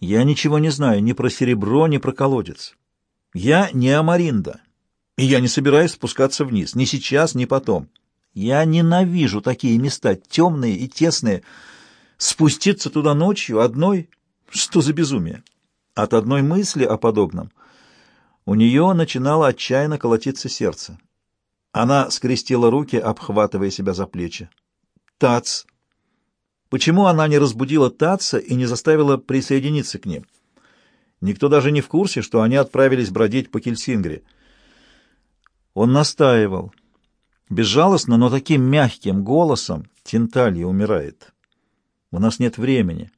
Я ничего не знаю ни про серебро, ни про колодец. Я не Амаринда, и я не собираюсь спускаться вниз, ни сейчас, ни потом. Я ненавижу такие места, темные и тесные. Спуститься туда ночью одной — что за безумие? От одной мысли о подобном у нее начинало отчаянно колотиться сердце. Она скрестила руки, обхватывая себя за плечи. Тац! Почему она не разбудила Таца и не заставила присоединиться к ним? Никто даже не в курсе, что они отправились бродить по Кельсингре. Он настаивал. Безжалостно, но таким мягким голосом Тинталья умирает. У нас нет времени.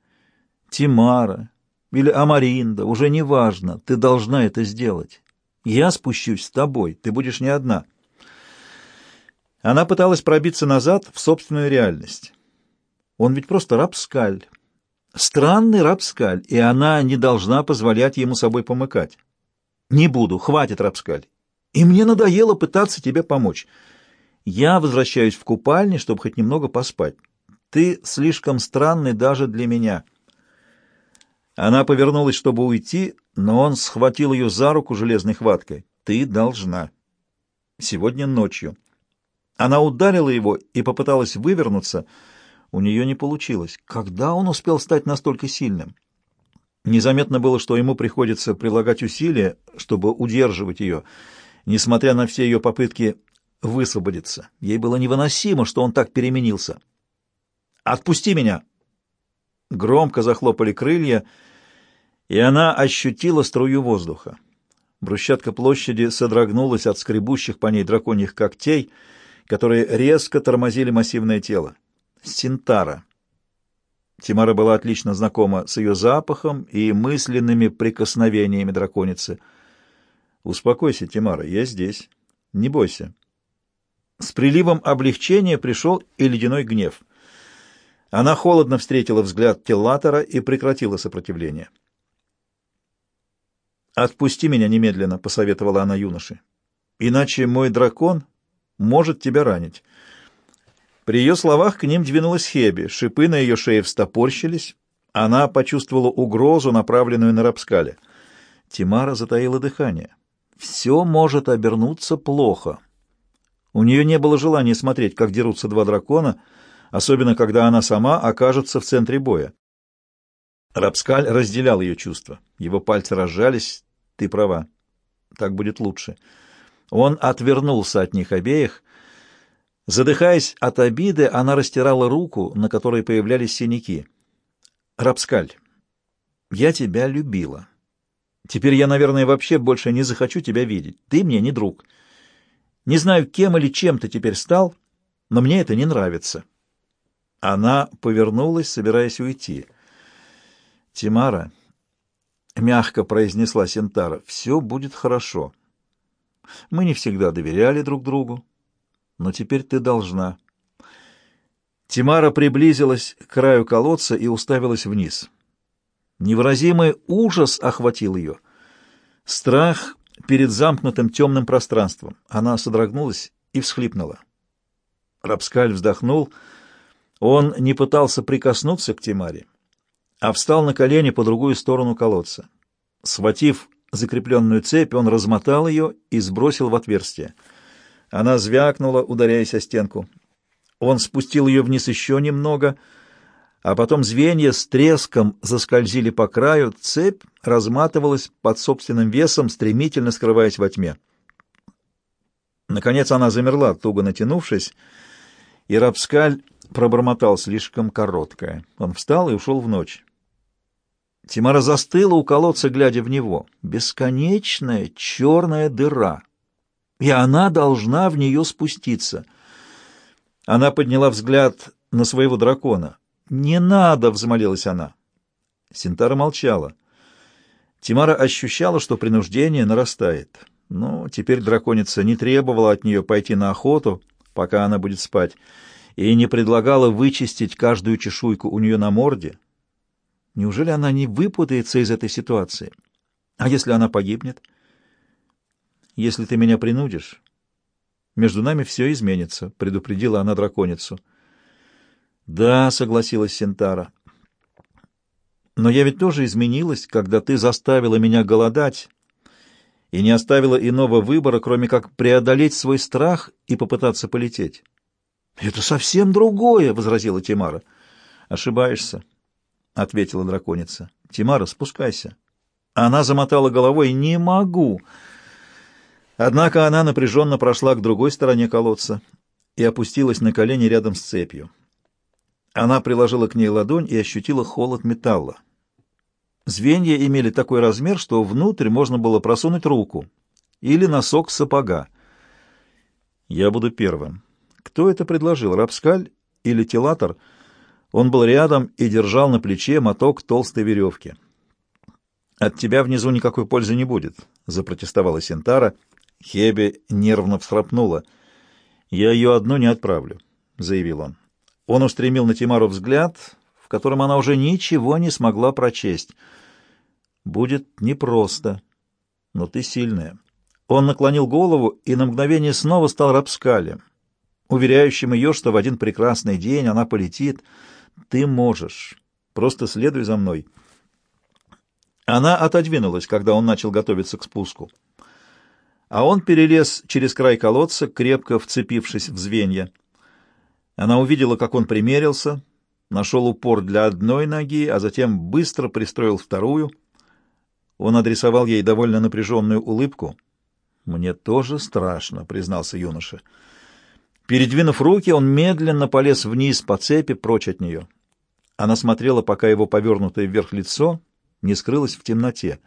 Тимара или Амаринда, уже не важно, ты должна это сделать. Я спущусь с тобой, ты будешь не одна. Она пыталась пробиться назад в собственную реальность. Он ведь просто рабскаль. Странный рабскаль, и она не должна позволять ему собой помыкать. Не буду, хватит рабскаль. И мне надоело пытаться тебе помочь. Я возвращаюсь в купальни, чтобы хоть немного поспать. Ты слишком странный даже для меня. Она повернулась, чтобы уйти, но он схватил ее за руку железной хваткой. Ты должна. Сегодня ночью. Она ударила его и попыталась вывернуться. У нее не получилось. Когда он успел стать настолько сильным? Незаметно было, что ему приходится прилагать усилия, чтобы удерживать ее, несмотря на все ее попытки высвободиться. Ей было невыносимо, что он так переменился. «Отпусти меня!» Громко захлопали крылья, и она ощутила струю воздуха. Брусчатка площади содрогнулась от скребущих по ней драконьих когтей — которые резко тормозили массивное тело. Синтара. Тимара была отлично знакома с ее запахом и мысленными прикосновениями драконицы. «Успокойся, Тимара, я здесь. Не бойся». С приливом облегчения пришел и ледяной гнев. Она холодно встретила взгляд Теллатора и прекратила сопротивление. «Отпусти меня немедленно», — посоветовала она юноше. «Иначе мой дракон может тебя ранить. При ее словах к ним двинулась Хеби, шипы на ее шее встопорщились, она почувствовала угрозу, направленную на Рапскале. Тимара затаила дыхание. Все может обернуться плохо. У нее не было желания смотреть, как дерутся два дракона, особенно когда она сама окажется в центре боя. Рапскаль разделял ее чувства. Его пальцы разжались. «Ты права. Так будет лучше». Он отвернулся от них обеих. Задыхаясь от обиды, она растирала руку, на которой появлялись синяки. «Рапскаль, я тебя любила. Теперь я, наверное, вообще больше не захочу тебя видеть. Ты мне не друг. Не знаю, кем или чем ты теперь стал, но мне это не нравится». Она повернулась, собираясь уйти. «Тимара», — мягко произнесла Синтара, — «все будет хорошо». Мы не всегда доверяли друг другу, но теперь ты должна. Тимара приблизилась к краю колодца и уставилась вниз. Невыразимый ужас охватил ее. Страх перед замкнутым темным пространством. Она содрогнулась и всхлипнула. Рабскаль вздохнул. Он не пытался прикоснуться к Тимаре, а встал на колени по другую сторону колодца. Схватив закрепленную цепь, он размотал ее и сбросил в отверстие. Она звякнула, ударяясь о стенку. Он спустил ее вниз еще немного, а потом звенья с треском заскользили по краю, цепь разматывалась под собственным весом, стремительно скрываясь во тьме. Наконец она замерла, туго натянувшись, и Рапскаль пробормотал слишком короткое. Он встал и ушел в ночь. Тимара застыла у колодца, глядя в него. Бесконечная черная дыра. И она должна в нее спуститься. Она подняла взгляд на своего дракона. «Не надо!» — взмолилась она. Синтара молчала. Тимара ощущала, что принуждение нарастает. Но теперь драконица не требовала от нее пойти на охоту, пока она будет спать, и не предлагала вычистить каждую чешуйку у нее на морде, Неужели она не выпутается из этой ситуации? А если она погибнет? Если ты меня принудишь, между нами все изменится, предупредила она драконицу. Да, согласилась Синтара. Но я ведь тоже изменилась, когда ты заставила меня голодать и не оставила иного выбора, кроме как преодолеть свой страх и попытаться полететь. — Это совсем другое, — возразила Тимара. — Ошибаешься, — ответила драконица. — Тимара, спускайся. Она замотала головой. — Не могу. Однако она напряженно прошла к другой стороне колодца и опустилась на колени рядом с цепью. Она приложила к ней ладонь и ощутила холод металла. Звенья имели такой размер, что внутрь можно было просунуть руку или носок сапога. Я буду первым. Кто это предложил, Рапскаль или Телатор? Он был рядом и держал на плече моток толстой веревки. «От тебя внизу никакой пользы не будет», — запротестовала Синтара. Хебе нервно всхрапнула. «Я ее одну не отправлю», — заявил он. Он устремил на Тимару взгляд, в котором она уже ничего не смогла прочесть. «Будет непросто, но ты сильная». Он наклонил голову и на мгновение снова стал рабскалем, уверяющим ее, что в один прекрасный день она полетит. «Ты можешь. Просто следуй за мной». Она отодвинулась, когда он начал готовиться к спуску. А он перелез через край колодца, крепко вцепившись в звенья. Она увидела, как он примерился, нашел упор для одной ноги, а затем быстро пристроил вторую. Он адресовал ей довольно напряженную улыбку. «Мне тоже страшно», — признался юноша. Передвинув руки, он медленно полез вниз по цепи, прочь от нее. Она смотрела, пока его повернутое вверх лицо не скрылось в темноте.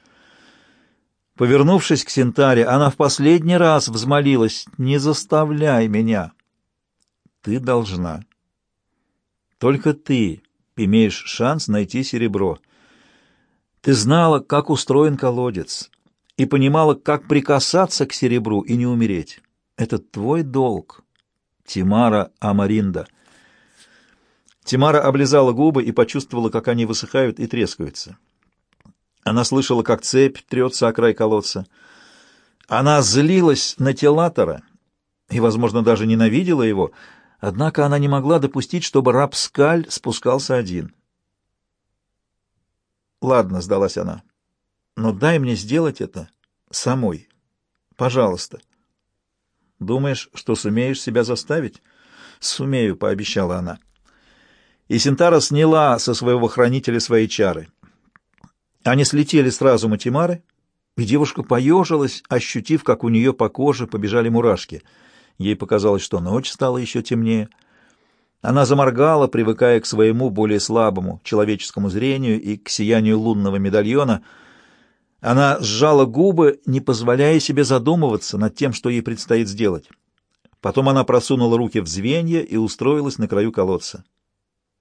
Повернувшись к Синтаре, она в последний раз взмолилась «Не заставляй меня!» Ты должна. Только ты имеешь шанс найти серебро. Ты знала, как устроен колодец, и понимала, как прикасаться к серебру и не умереть. Это твой долг, Тимара Амаринда. Тимара облизала губы и почувствовала, как они высыхают и трескаются. Она слышала, как цепь трется о край колодца. Она злилась на Телатора и, возможно, даже ненавидела его, Однако она не могла допустить, чтобы раб Скаль спускался один. «Ладно», — сдалась она, — «но дай мне сделать это самой. Пожалуйста». «Думаешь, что сумеешь себя заставить?» «Сумею», — пообещала она. И Синтара сняла со своего хранителя свои чары. Они слетели с разума Тимары, и девушка поежилась, ощутив, как у нее по коже побежали мурашки — Ей показалось, что ночь стала еще темнее. Она заморгала, привыкая к своему более слабому человеческому зрению и к сиянию лунного медальона. Она сжала губы, не позволяя себе задумываться над тем, что ей предстоит сделать. Потом она просунула руки в звенья и устроилась на краю колодца.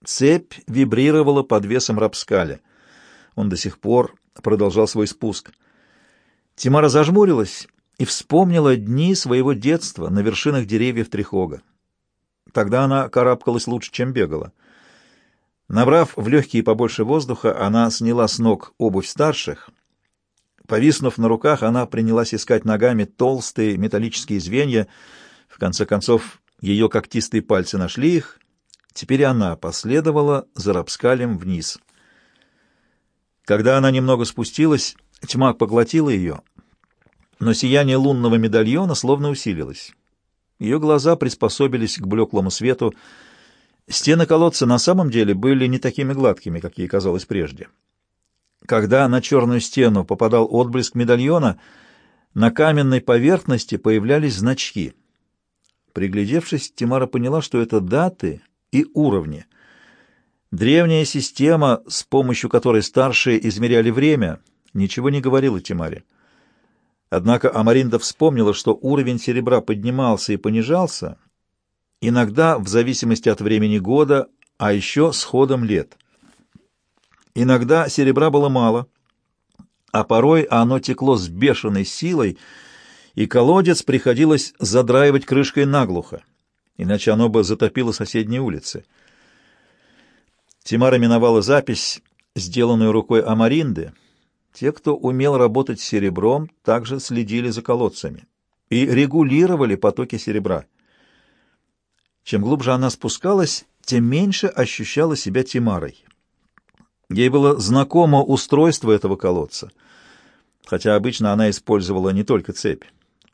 Цепь вибрировала под весом рабскаля. Он до сих пор продолжал свой спуск. Тимара зажмурилась и вспомнила дни своего детства на вершинах деревьев Трихога. Тогда она карабкалась лучше, чем бегала. Набрав в легкие побольше воздуха, она сняла с ног обувь старших. Повиснув на руках, она принялась искать ногами толстые металлические звенья. В конце концов, ее когтистые пальцы нашли их. Теперь она последовала за Рапскалем вниз. Когда она немного спустилась, тьма поглотила ее, но сияние лунного медальона словно усилилось. Ее глаза приспособились к блеклому свету. Стены колодца на самом деле были не такими гладкими, как ей казалось прежде. Когда на черную стену попадал отблеск медальона, на каменной поверхности появлялись значки. Приглядевшись, Тимара поняла, что это даты и уровни. Древняя система, с помощью которой старшие измеряли время, ничего не говорила Тимаре. Однако Амаринда вспомнила, что уровень серебра поднимался и понижался, иногда в зависимости от времени года, а еще с ходом лет. Иногда серебра было мало, а порой оно текло с бешеной силой, и колодец приходилось задраивать крышкой наглухо, иначе оно бы затопило соседние улицы. Тимара миновала запись, сделанную рукой Амаринды, те, кто умел работать с серебром, также следили за колодцами и регулировали потоки серебра. Чем глубже она спускалась, тем меньше ощущала себя Тимарой. Ей было знакомо устройство этого колодца, хотя обычно она использовала не только цепь.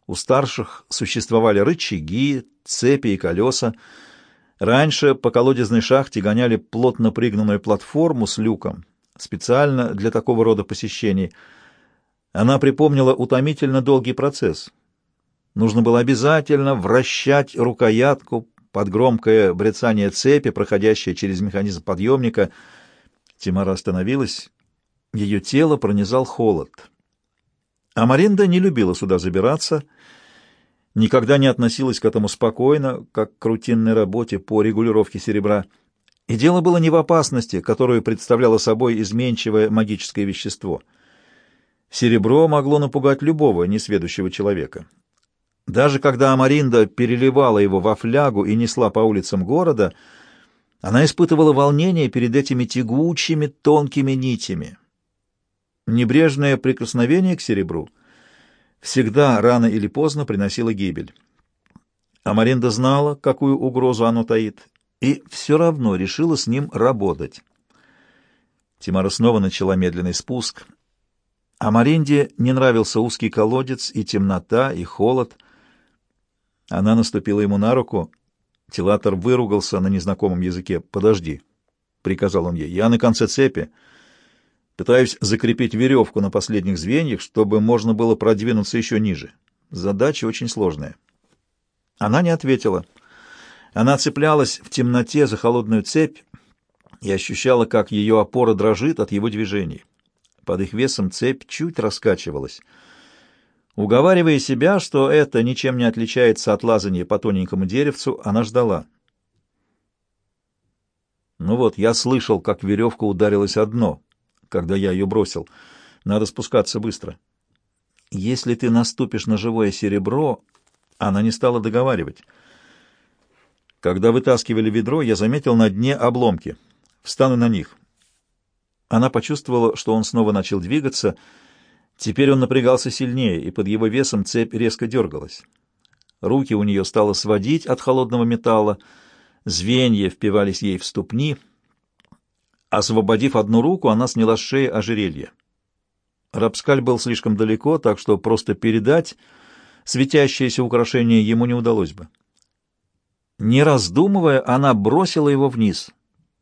У старших существовали рычаги, цепи и колеса. Раньше по колодезной шахте гоняли плотно пригнанную платформу с люком, специально для такого рода посещений. Она припомнила утомительно долгий процесс. Нужно было обязательно вращать рукоятку под громкое брецание цепи, проходящее через механизм подъемника. Тимара остановилась. Ее тело пронизал холод. А Маринда не любила сюда забираться, никогда не относилась к этому спокойно, как к рутинной работе по регулировке серебра. И дело было не в опасности, которую представляло собой изменчивое магическое вещество. Серебро могло напугать любого несведущего человека. Даже когда Амаринда переливала его во флягу и несла по улицам города, она испытывала волнение перед этими тягучими тонкими нитями. Небрежное прикосновение к серебру всегда рано или поздно приносило гибель. Амаринда знала, какую угрозу оно таит, и все равно решила с ним работать. Тимара снова начала медленный спуск. А Маринде не нравился узкий колодец и темнота, и холод. Она наступила ему на руку. Тилатор выругался на незнакомом языке. «Подожди», — приказал он ей, — «я на конце цепи. Пытаюсь закрепить веревку на последних звеньях, чтобы можно было продвинуться еще ниже. Задача очень сложная». Она не ответила. Она цеплялась в темноте за холодную цепь и ощущала, как ее опора дрожит от его движений. Под их весом цепь чуть раскачивалась. Уговаривая себя, что это ничем не отличается от лазания по тоненькому деревцу, она ждала. Ну вот, я слышал, как веревка ударилась о дно, когда я ее бросил. Надо спускаться быстро. Если ты наступишь на живое серебро... Она не стала договаривать. Когда вытаскивали ведро, я заметил на дне обломки. Встану на них. Она почувствовала, что он снова начал двигаться. Теперь он напрягался сильнее, и под его весом цепь резко дергалась. Руки у нее стало сводить от холодного металла, звенья впивались ей в ступни. Освободив одну руку, она сняла с шеи ожерелье. Рапскаль был слишком далеко, так что просто передать светящееся украшение ему не удалось бы. Не раздумывая, она бросила его вниз,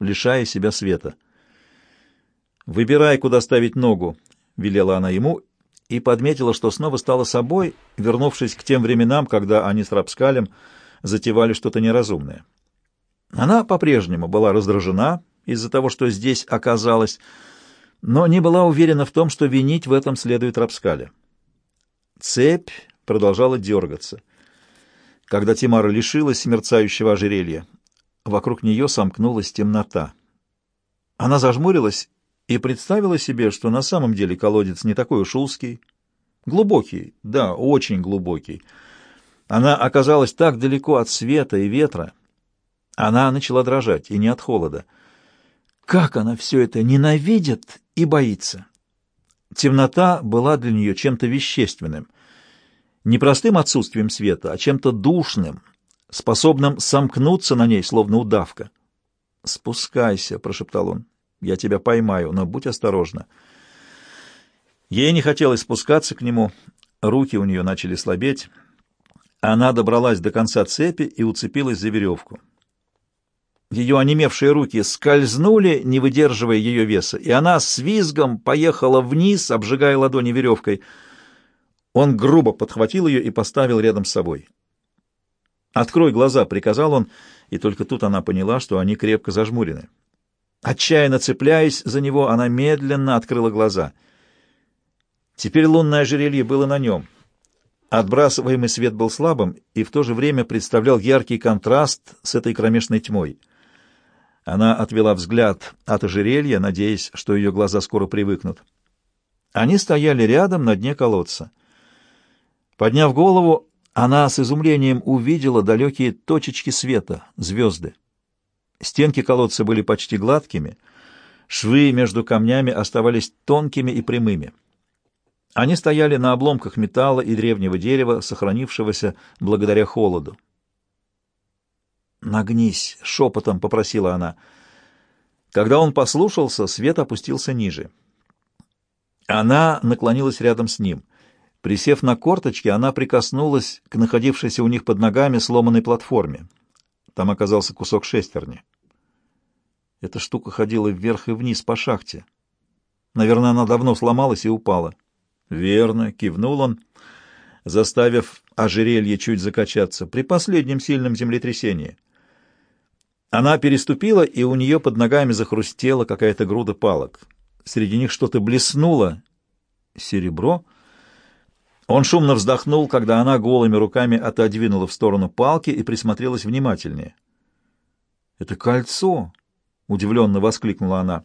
лишая себя света. «Выбирай, куда ставить ногу», — велела она ему, и подметила, что снова стала собой, вернувшись к тем временам, когда они с Рапскалем затевали что-то неразумное. Она по-прежнему была раздражена из-за того, что здесь оказалась, но не была уверена в том, что винить в этом следует Рапскаля. Цепь продолжала дергаться. Когда Тимара лишилась мерцающего ожерелья, вокруг нее сомкнулась темнота. Она зажмурилась и представила себе, что на самом деле колодец не такой уж узкий, глубокий, да, очень глубокий. Она оказалась так далеко от света и ветра. Она начала дрожать, и не от холода. Как она все это ненавидит и боится! Темнота была для нее чем-то вещественным, не простым отсутствием света, а чем-то душным, способным сомкнуться на ней, словно удавка. «Спускайся», — прошептал он, — «я тебя поймаю, но будь осторожна». Ей не хотелось спускаться к нему, руки у нее начали слабеть. Она добралась до конца цепи и уцепилась за веревку. Ее онемевшие руки скользнули, не выдерживая ее веса, и она с визгом поехала вниз, обжигая ладони веревкой — он грубо подхватил ее и поставил рядом с собой. «Открой глаза», — приказал он, и только тут она поняла, что они крепко зажмурены. Отчаянно цепляясь за него, она медленно открыла глаза. Теперь лунное ожерелье было на нем. Отбрасываемый свет был слабым и в то же время представлял яркий контраст с этой кромешной тьмой. Она отвела взгляд от ожерелья, надеясь, что ее глаза скоро привыкнут. Они стояли рядом на дне колодца. Подняв голову, она с изумлением увидела далекие точечки света, звезды. Стенки колодца были почти гладкими, швы между камнями оставались тонкими и прямыми. Они стояли на обломках металла и древнего дерева, сохранившегося благодаря холоду. «Нагнись!» — шепотом попросила она. Когда он послушался, свет опустился ниже. Она наклонилась рядом с ним. Присев на корточки, она прикоснулась к находившейся у них под ногами сломанной платформе. Там оказался кусок шестерни. Эта штука ходила вверх и вниз по шахте. Наверное, она давно сломалась и упала. «Верно», — кивнул он, заставив ожерелье чуть закачаться, при последнем сильном землетрясении. Она переступила, и у нее под ногами захрустела какая-то груда палок. Среди них что-то блеснуло. Серебро? Он шумно вздохнул, когда она голыми руками отодвинула в сторону палки и присмотрелась внимательнее. «Это кольцо!» — удивленно воскликнула она.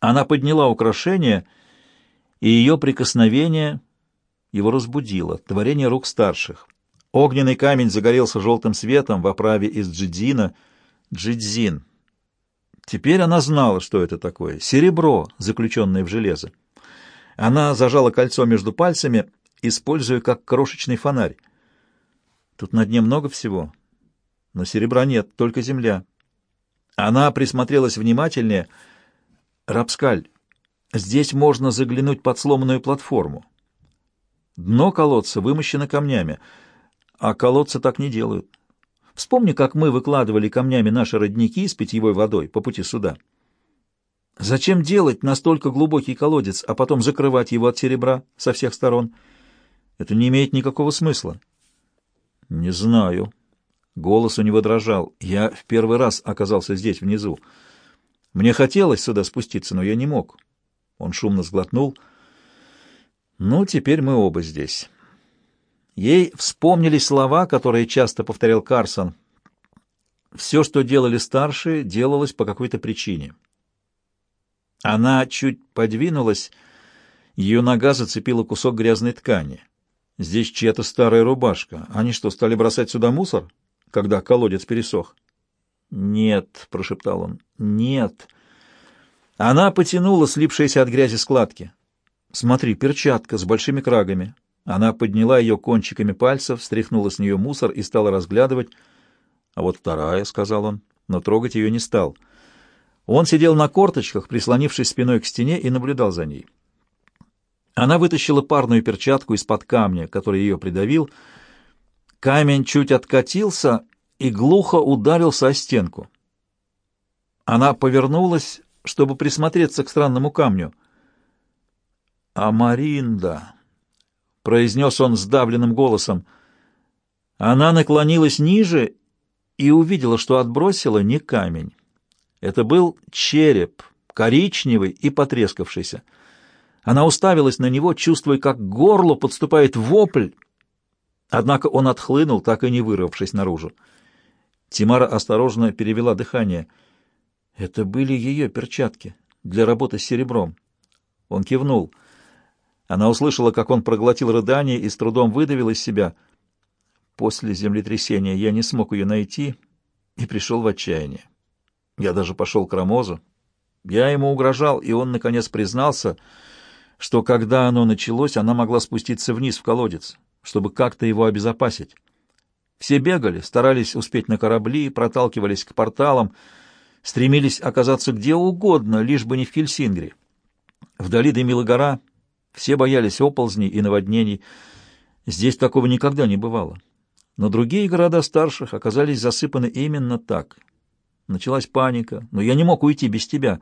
Она подняла украшение, и ее прикосновение его разбудило, творение рук старших. Огненный камень загорелся желтым светом в оправе из джидзина. Джидзин. Теперь она знала, что это такое. Серебро, заключенное в железо. Она зажала кольцо между пальцами, используя как крошечный фонарь. Тут на дне много всего, но серебра нет, только земля. Она присмотрелась внимательнее — Рапскаль, здесь можно заглянуть под сломанную платформу. Дно колодца вымощено камнями, а колодцы так не делают. Вспомни, как мы выкладывали камнями наши родники с питьевой водой по пути сюда. Зачем делать настолько глубокий колодец, а потом закрывать его от серебра со всех сторон? Это не имеет никакого смысла. Не знаю. Голос у него дрожал. Я в первый раз оказался здесь, внизу. Мне хотелось сюда спуститься, но я не мог. Он шумно сглотнул. Ну, теперь мы оба здесь. Ей вспомнились слова, которые часто повторял Карсон. Все, что делали старшие, делалось по какой-то причине. Она чуть подвинулась, ее нога зацепила кусок грязной ткани. Здесь чья-то старая рубашка. Они что, стали бросать сюда мусор, когда колодец пересох? «Нет», — прошептал он, — «нет». Она потянула слипшиеся от грязи складки. «Смотри, перчатка с большими крагами». Она подняла ее кончиками пальцев, стряхнула с нее мусор и стала разглядывать. «А вот вторая», — сказал он, но трогать ее не стал. Он сидел на корточках, прислонившись спиной к стене, и наблюдал за ней. Она вытащила парную перчатку из-под камня, который ее придавил. Камень чуть откатился, и глухо ударился о стенку. Она повернулась, чтобы присмотреться к странному камню. «Амаринда!» — произнес он сдавленным голосом. Она наклонилась ниже и увидела, что отбросила не камень. Это был череп, коричневый и потрескавшийся. Она уставилась на него, чувствуя, как к горлу подступает вопль, однако он отхлынул, так и не вырвавшись наружу. Тимара осторожно перевела дыхание. Это были ее перчатки для работы с серебром. Он кивнул. Она услышала, как он проглотил рыдание и с трудом выдавил из себя. После землетрясения я не смог ее найти и пришел в отчаяние. Я даже пошел к Рамозу. Я ему угрожал, и он, наконец, признался, что когда оно началось, она могла спуститься вниз в колодец, чтобы как-то его обезопасить. Все бегали, старались успеть на корабли, проталкивались к порталам, стремились оказаться где угодно, лишь бы не в Хельсингре. Вдали дымила гора, все боялись оползней и наводнений. Здесь такого никогда не бывало. Но другие города старших оказались засыпаны именно так. Началась паника, но я не мог уйти без тебя.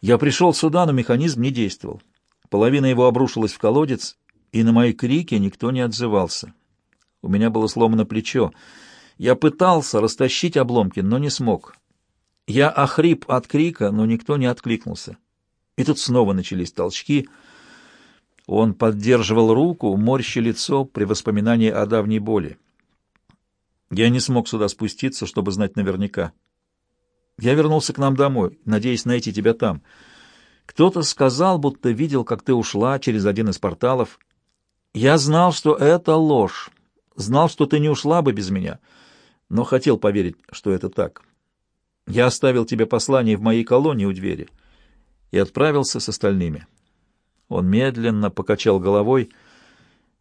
Я пришел сюда, но механизм не действовал. Половина его обрушилась в колодец, и на мои крики никто не отзывался. У меня было сломано плечо. Я пытался растащить обломки, но не смог. Я охрип от крика, но никто не откликнулся. И тут снова начались толчки. Он поддерживал руку, морща лицо при воспоминании о давней боли. Я не смог сюда спуститься, чтобы знать наверняка. Я вернулся к нам домой, надеясь найти тебя там. Кто-то сказал, будто видел, как ты ушла через один из порталов. Я знал, что это ложь. Знал, что ты не ушла бы без меня, но хотел поверить, что это так. Я оставил тебе послание в моей колонии у двери и отправился с остальными. Он медленно покачал головой.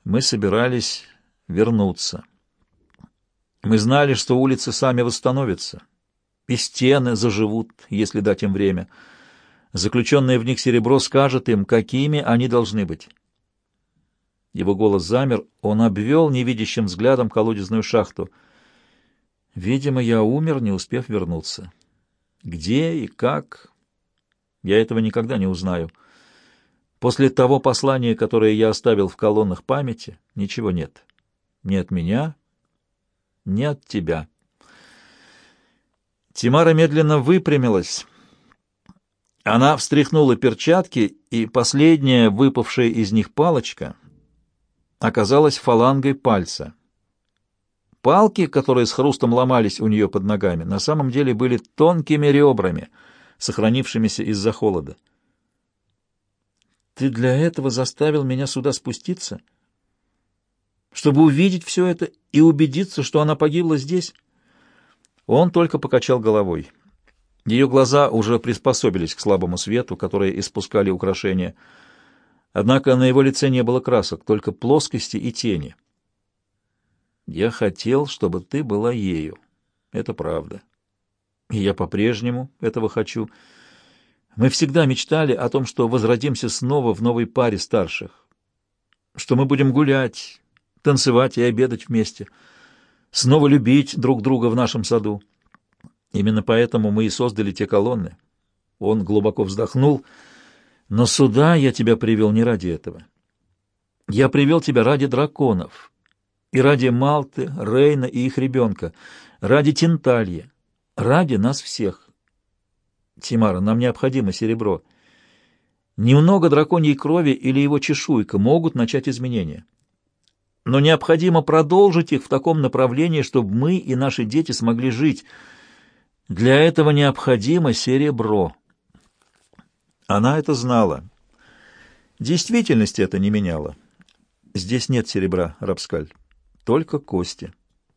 Мы собирались вернуться. Мы знали, что улицы сами восстановятся. и стены заживут, если дать им время. Заключенное в них серебро скажет им, какими они должны быть. Его голос замер, он обвел невидящим взглядом колодезную шахту. Видимо, я умер, не успев вернуться. Где и как, я этого никогда не узнаю. После того послания, которое я оставил в колоннах памяти, ничего нет. Ни от меня, ни от тебя. Тимара медленно выпрямилась. Она встряхнула перчатки, и последняя выпавшая из них палочка оказалась фалангой пальца. Палки, которые с хрустом ломались у нее под ногами, на самом деле были тонкими ребрами, сохранившимися из-за холода. «Ты для этого заставил меня сюда спуститься? Чтобы увидеть все это и убедиться, что она погибла здесь?» Он только покачал головой. Ее глаза уже приспособились к слабому свету, который испускали украшения. Однако на его лице не было красок, только плоскости и тени. «Я хотел, чтобы ты была ею. Это правда. И я по-прежнему этого хочу. Мы всегда мечтали о том, что возродимся снова в новой паре старших, что мы будем гулять, танцевать и обедать вместе» снова любить друг друга в нашем саду. Именно поэтому мы и создали те колонны. Он глубоко вздохнул. Но сюда я тебя привел не ради этого. Я привел тебя ради драконов. И ради Малты, Рейна и их ребенка. Ради Тенталья. Ради нас всех. Тимара, нам необходимо серебро. Немного драконьей крови или его чешуйка могут начать изменения но необходимо продолжить их в таком направлении, чтобы мы и наши дети смогли жить. Для этого необходимо серебро. Она это знала. Действительности это не меняло. Здесь нет серебра, Рапскаль, только кости.